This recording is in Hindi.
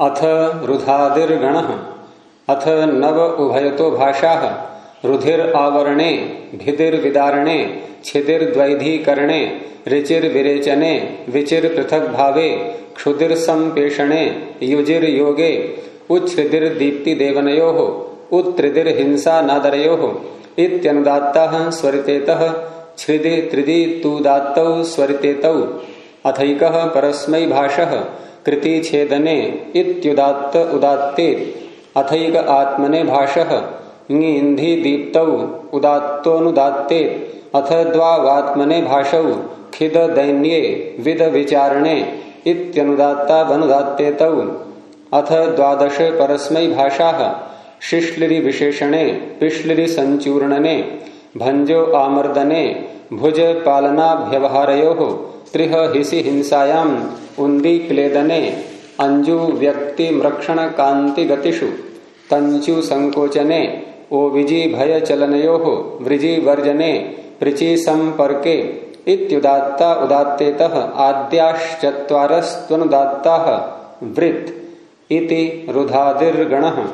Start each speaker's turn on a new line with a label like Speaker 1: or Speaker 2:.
Speaker 1: अथ रुधादिर्गण। अथ नव उभयतो भाषा। रुधिर आवरणे भिदिर्विदारणे छिदिर्द्वैधीकरणे ऋचिर विरेचने विचिर पृथक भावे क्षुदिर संपेषणे युजिर योगे उच्छ्रिदिर दीप्ति देवनयो उत्त्रिदिर हिंसा नादरयो इत्यनुदात्ता स्वरितेत, छृदि त्रिदि तुदात्तौ स्वरितेतौ। अथैक परस्मै भाष। कृति छेदने इत्युदात्त उदात्ते। अथैक आत्मने भाष। ङींधि दीप्तौ उदात्तोनुदात्ते अथ द्वावात्मने भाषौ खिद दैन्ये विद विचारणे इत्यनुदात्ता वनुदात्तेतौ। अथ द्वादश परस्मै भाषा। शिश्लिरी विशेषणे पिश्लिरी संचूर्णने। भंजो आमर्दने। भुज पालनाभ्यवहारयो। त्रिह हिसि हिंसायाम उन्दी क्लेदने अंजु व्यक्ति मृक्षण कांति गतिषु। तंचु संकोचने ओविजी भय चलनयो, वृजी वर्जने प्रचि संपर्के इत्युदात्ता उदात्तेतः आद्याश्चत्वारस्त्वनुदात्ताः वृत् इति रुधादिर्गणः।